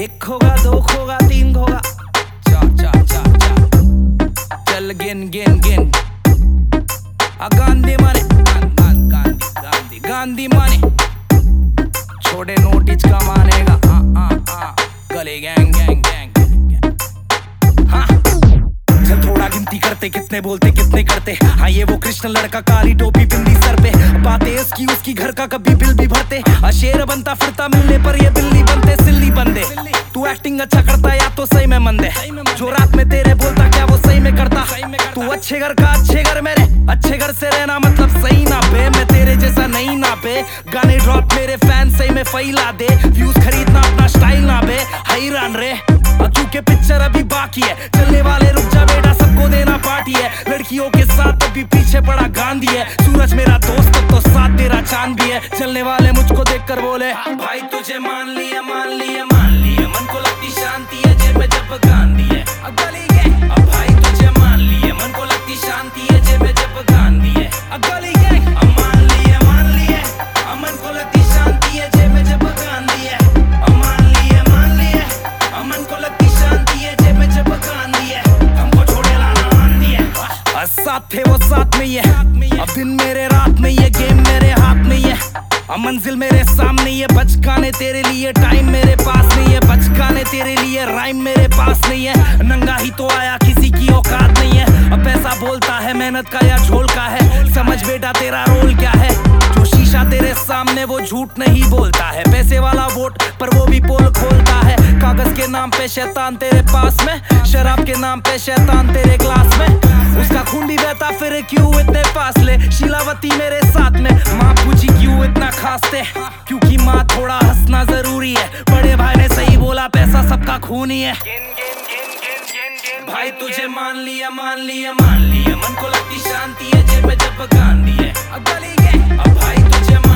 एक होगा दो खोगा तीन होगा। करते कितने बोलते, कितने करते। हाँ ये वो कृष्ण लड़का, काली टोपी बिंदी सर पे। बातें इसकी उसकी घर का कभी बिल भी भरते। शेर बनता, फिरता मिलने पर ये बिल्ली बनते, सिल्ली बंदे। तू एक्टिंग अच्छा करता, या तो सही में मंदे। जो रात में तेरे बोलता, क्या वो सही में करता? तू अच्छे घर का अच्छे घर मेरे। अच्छे घर से रहना मतलब सही ना पे मैं तेरे जैसा नहीं ना पे गाने ड्रॉप मेरे फ़ैन सही में फैला दे। व्यूज़ खरीदना अपना स्टाइल ना बे। हैरान रे। क्योंकि पिक्चर अभी बाकी है। चलने वाले रुक जा बेटा। पार्टी है। लड़कियों के साथ अभी पीछे पड़ा गांधी है। सूरज मेरा दोस्त तो साथ तेरा चाँद भी है। चलने वाले मुझको देखकर बोले भाई, तुझे मान लिया, मान साथ थे वो साथ में ये। अब दिन मेरे, रात में ये गेम मेरे हाथ में ये। अब मंजिल मेरे सामने ये। बचकाने तेरे लिए टाइम मेरे पास नहीं है बचकाने तेरे लिए राइम मेरे पास नहीं है नंगा ही तो आया, किसी की औकात नहीं है। अब पैसा बोलता है, मेहनत का या झोल का है। समझ बेटा, तेरा रोल क्या है? जो शीशा तेरे सामने, वो झूठ नहीं बोलता है। पैसे वाला वोट पर वो भी पोल के नाम पे शैतान तेरे पास में। शराब के नाम पे शैतान तेरे ग्लास में। उसका खून भी बहता, फिर क्यों इतने फासले? शीलावती मेरे साथ में। माँ पूछी क्यों इतना खास थे क्योंकि माँ थोड़ा हंसना ज़रूरी है। बड़े भाई ने सही बोला, पैसा सबका खून ही है। भाई तुझे मान लिया मान लिया मान लिया। मन को लगती शांति है, जेब जब गांधी है। अब गली अब भाई तुझे मान